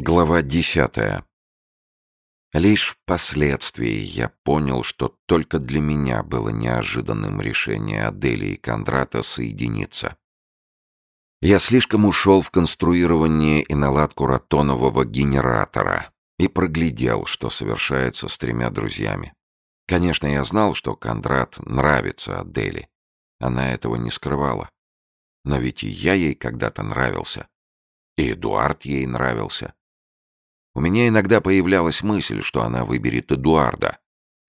Глава десятая. Лишь впоследствии я понял, что только для меня было неожиданным решение Адели и Кондрата соединиться. Я слишком ушел в конструирование и наладку ротонового генератора и проглядел, что совершается с тремя друзьями. Конечно, я знал, что Кондрат нравится Адели. Она этого не скрывала. Но ведь и я ей когда-то нравился. И Эдуард ей нравился. У меня иногда появлялась мысль, что она выберет Эдуарда.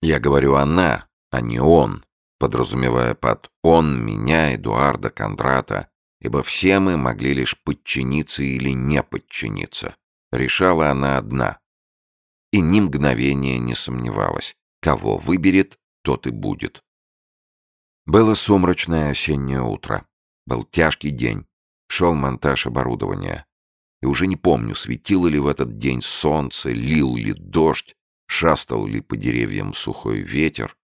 Я говорю «она», а не «он», подразумевая под «он» меня, Эдуарда, Кондрата, ибо все мы могли лишь подчиниться или не подчиниться. Решала она одна. И ни мгновения не сомневалась. Кого выберет, тот и будет. Было сумрачное осеннее утро. Был тяжкий день. Шел монтаж оборудования. И уже не помню, светило ли в этот день солнце, лил ли дождь, шастал ли по деревьям сухой ветер.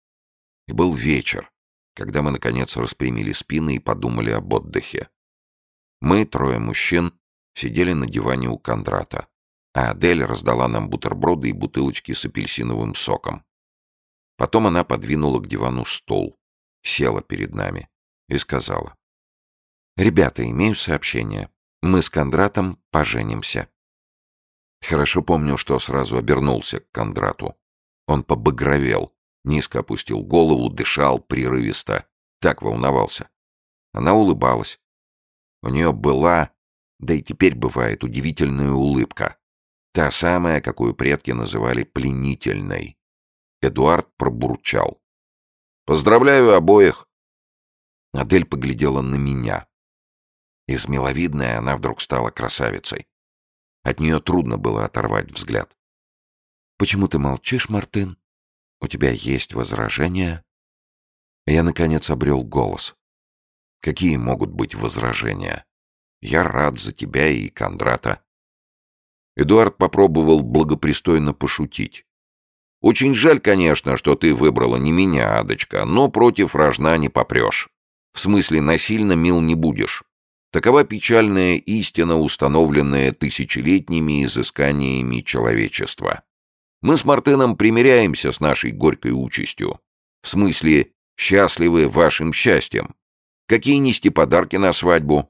И был вечер, когда мы, наконец, распрямили спины и подумали об отдыхе. Мы, трое мужчин, сидели на диване у Кондрата, а Адель раздала нам бутерброды и бутылочки с апельсиновым соком. Потом она подвинула к дивану стол, села перед нами и сказала. «Ребята, имею сообщение. Мы с Кондратом поженимся. Хорошо помню, что сразу обернулся к Кондрату. Он побагровел, низко опустил голову, дышал прерывисто. Так волновался. Она улыбалась. У нее была, да и теперь бывает, удивительная улыбка. Та самая, какую предки называли пленительной. Эдуард пробурчал. «Поздравляю обоих!» Адель поглядела на меня. Из миловидной она вдруг стала красавицей. От нее трудно было оторвать взгляд. «Почему ты молчишь, Мартын? У тебя есть возражения?» Я, наконец, обрел голос. «Какие могут быть возражения? Я рад за тебя и Кондрата». Эдуард попробовал благопристойно пошутить. «Очень жаль, конечно, что ты выбрала не меня, Адочка, но против рожна не попрешь. В смысле, насильно мил не будешь. Такова печальная истина, установленная тысячелетними изысканиями человечества. Мы с Мартыном примиряемся с нашей горькой участью. В смысле, счастливы вашим счастьем. Какие нести подарки на свадьбу?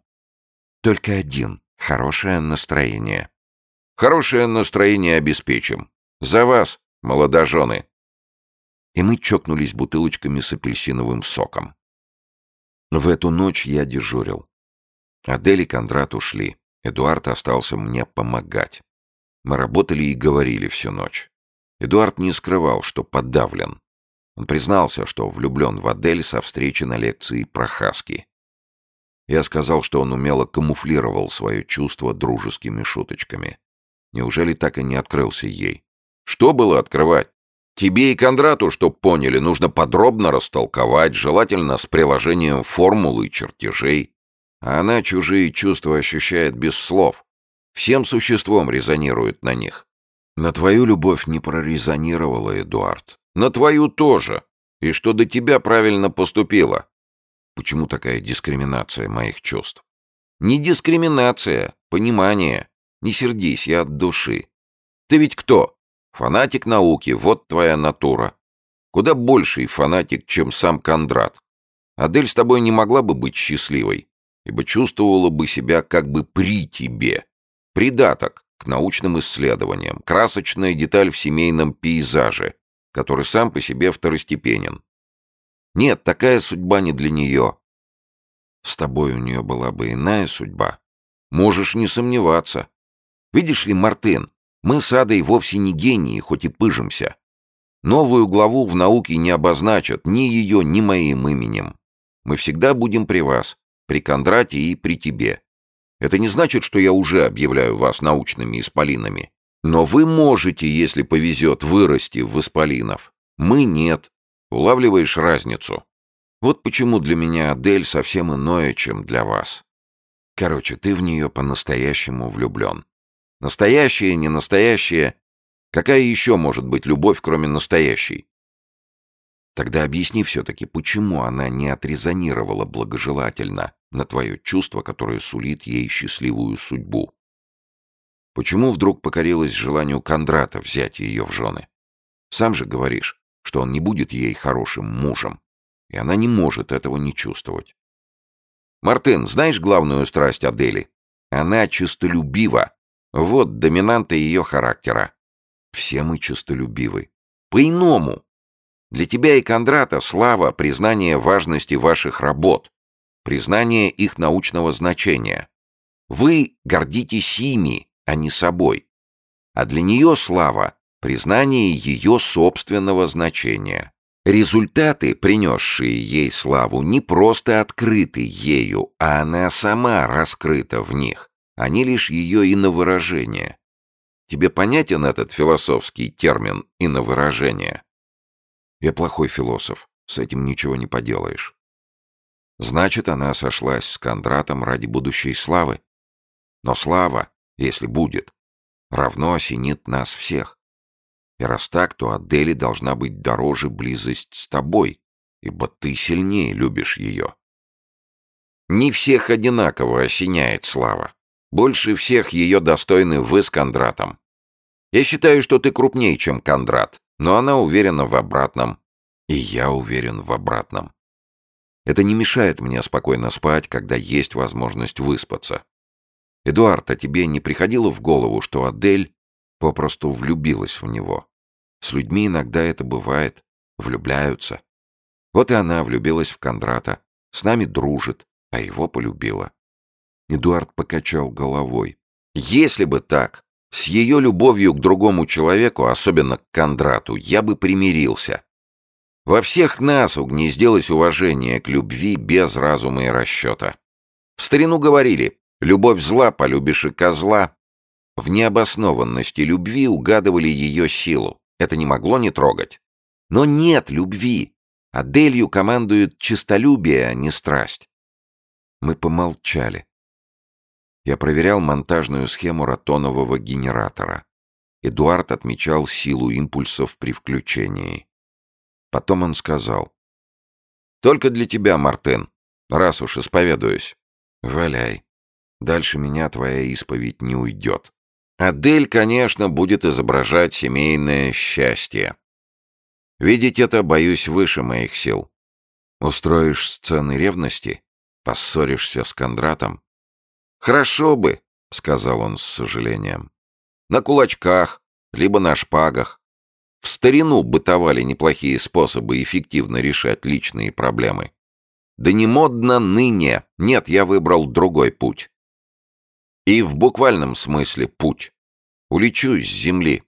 Только один — хорошее настроение. Хорошее настроение обеспечим. За вас, молодожены. И мы чокнулись бутылочками с апельсиновым соком. В эту ночь я дежурил. Адель и Кондрат ушли. Эдуард остался мне помогать. Мы работали и говорили всю ночь. Эдуард не скрывал, что подавлен. Он признался, что влюблен в Адель со встречи на лекции про Хаски. Я сказал, что он умело камуфлировал свое чувство дружескими шуточками. Неужели так и не открылся ей? Что было открывать? Тебе и Кондрату, чтоб поняли, нужно подробно растолковать, желательно с приложением формулы и чертежей. А она чужие чувства ощущает без слов. Всем существом резонирует на них. На твою любовь не прорезонировала, Эдуард. На твою тоже. И что до тебя правильно поступила. Почему такая дискриминация моих чувств? Не дискриминация, понимание. Не сердись, я от души. Ты ведь кто? Фанатик науки, вот твоя натура. Куда больший фанатик, чем сам Кондрат. Адель с тобой не могла бы быть счастливой ибо чувствовала бы себя как бы при тебе. Придаток к научным исследованиям, красочная деталь в семейном пейзаже, который сам по себе второстепенен. Нет, такая судьба не для нее. С тобой у нее была бы иная судьба. Можешь не сомневаться. Видишь ли, Мартын, мы с Адой вовсе не гении, хоть и пыжимся. Новую главу в науке не обозначат ни ее, ни моим именем. Мы всегда будем при вас, при Кондрате и при тебе. Это не значит, что я уже объявляю вас научными исполинами. Но вы можете, если повезет, вырасти в исполинов. Мы нет. Улавливаешь разницу? Вот почему для меня Адель совсем иное, чем для вас. Короче, ты в нее по-настоящему влюблен. Настоящая, не настоящая. Какая еще может быть любовь, кроме настоящей? Тогда объясни все-таки, почему она не отрезонировала благожелательно на твое чувство, которое сулит ей счастливую судьбу. Почему вдруг покорилась желанию Кондрата взять ее в жены? Сам же говоришь, что он не будет ей хорошим мужем, и она не может этого не чувствовать. Мартын, знаешь главную страсть Адели? Она честолюбива. Вот доминанта ее характера. Все мы честолюбивы. По-иному. Для тебя и Кондрата слава — признание важности ваших работ, признание их научного значения. Вы гордитесь ими, а не собой. А для нее слава — признание ее собственного значения. Результаты, принесшие ей славу, не просто открыты ею, а она сама раскрыта в них. Они лишь ее иновыражение. Тебе понятен этот философский термин «иновыражение»? Я плохой философ, с этим ничего не поделаешь. Значит, она сошлась с Кондратом ради будущей славы. Но слава, если будет, равно осенит нас всех. И раз так, то Адели должна быть дороже близость с тобой, ибо ты сильнее любишь ее. Не всех одинаково осеняет слава. Больше всех ее достойны вы с Кондратом. Я считаю, что ты крупнее, чем Кондрат, но она уверена в обратном. И я уверен в обратном. Это не мешает мне спокойно спать, когда есть возможность выспаться. Эдуард, а тебе не приходило в голову, что Адель попросту влюбилась в него? С людьми иногда это бывает. Влюбляются. Вот и она влюбилась в Кондрата. С нами дружит, а его полюбила. Эдуард покачал головой. Если бы так, с ее любовью к другому человеку, особенно к Кондрату, я бы примирился. Во всех нас угнездилось уважение к любви без разума и расчета. В старину говорили «любовь зла, полюбишь и козла». В необоснованности любви угадывали ее силу. Это не могло не трогать. Но нет любви. Аделью командует честолюбие, а не страсть. Мы помолчали. Я проверял монтажную схему ротонового генератора. Эдуард отмечал силу импульсов при включении. Потом он сказал. «Только для тебя, Мартын, раз уж исповедуюсь. Валяй. Дальше меня твоя исповедь не уйдет. Адель, конечно, будет изображать семейное счастье. Видеть это, боюсь, выше моих сил. Устроишь сцены ревности? Поссоришься с Кондратом? «Хорошо бы», — сказал он с сожалением. «На кулачках, либо на шпагах. В старину бытовали неплохие способы эффективно решать личные проблемы. Да не модно ныне. Нет, я выбрал другой путь. И в буквальном смысле путь. Улечу с земли.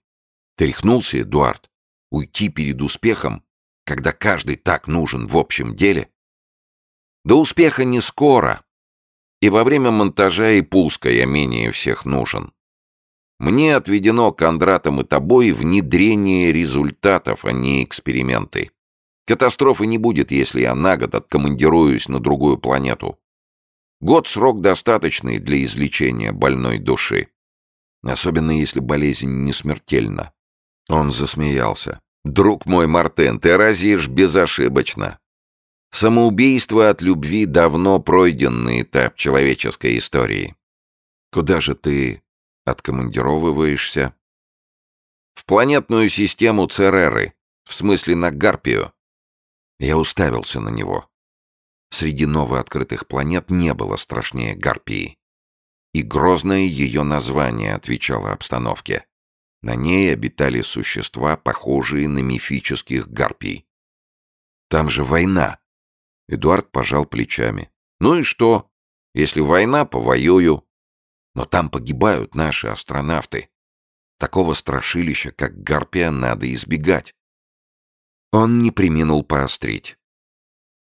Тряхнулся Эдуард. Уйти перед успехом, когда каждый так нужен в общем деле. До успеха не скоро, и во время монтажа и пуска я менее всех нужен. Мне отведено Кондратом и тобой внедрение результатов, а не эксперименты. Катастрофы не будет, если я на год откомандируюсь на другую планету. Год — срок достаточный для излечения больной души. Особенно если болезнь не смертельна. Он засмеялся. «Друг мой Мартен, ты разишь безошибочно. Самоубийство от любви давно пройденный этап человеческой истории. Куда же ты откомандировываешься? В планетную систему Цереры, в смысле на Гарпию. Я уставился на него. Среди новооткрытых планет не было страшнее Гарпии. И грозное ее название отвечало обстановке. На ней обитали существа, похожие на мифических гарпий. Там же война. Эдуард пожал плечами. «Ну и что? Если война, повоюю. Но там погибают наши астронавты. Такого страшилища, как Гарпия, надо избегать». Он не приминул поострить.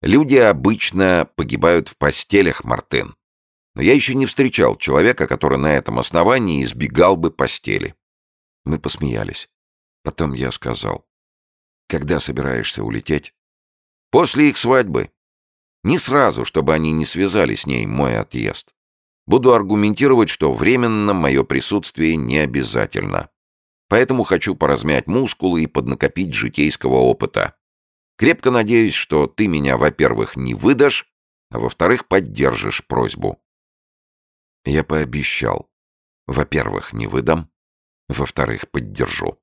«Люди обычно погибают в постелях, Мартын. Но я еще не встречал человека, который на этом основании избегал бы постели». Мы посмеялись. Потом я сказал. «Когда собираешься улететь?» «После их свадьбы. Не сразу, чтобы они не связали с ней мой отъезд. Буду аргументировать, что временно мое присутствие не обязательно. Поэтому хочу поразмять мускулы и поднакопить житейского опыта. Крепко надеюсь, что ты меня, во-первых, не выдашь, а во-вторых, поддержишь просьбу. Я пообещал. Во-первых, не выдам. Во-вторых, поддержу.